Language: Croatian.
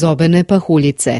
zobene pahuljice.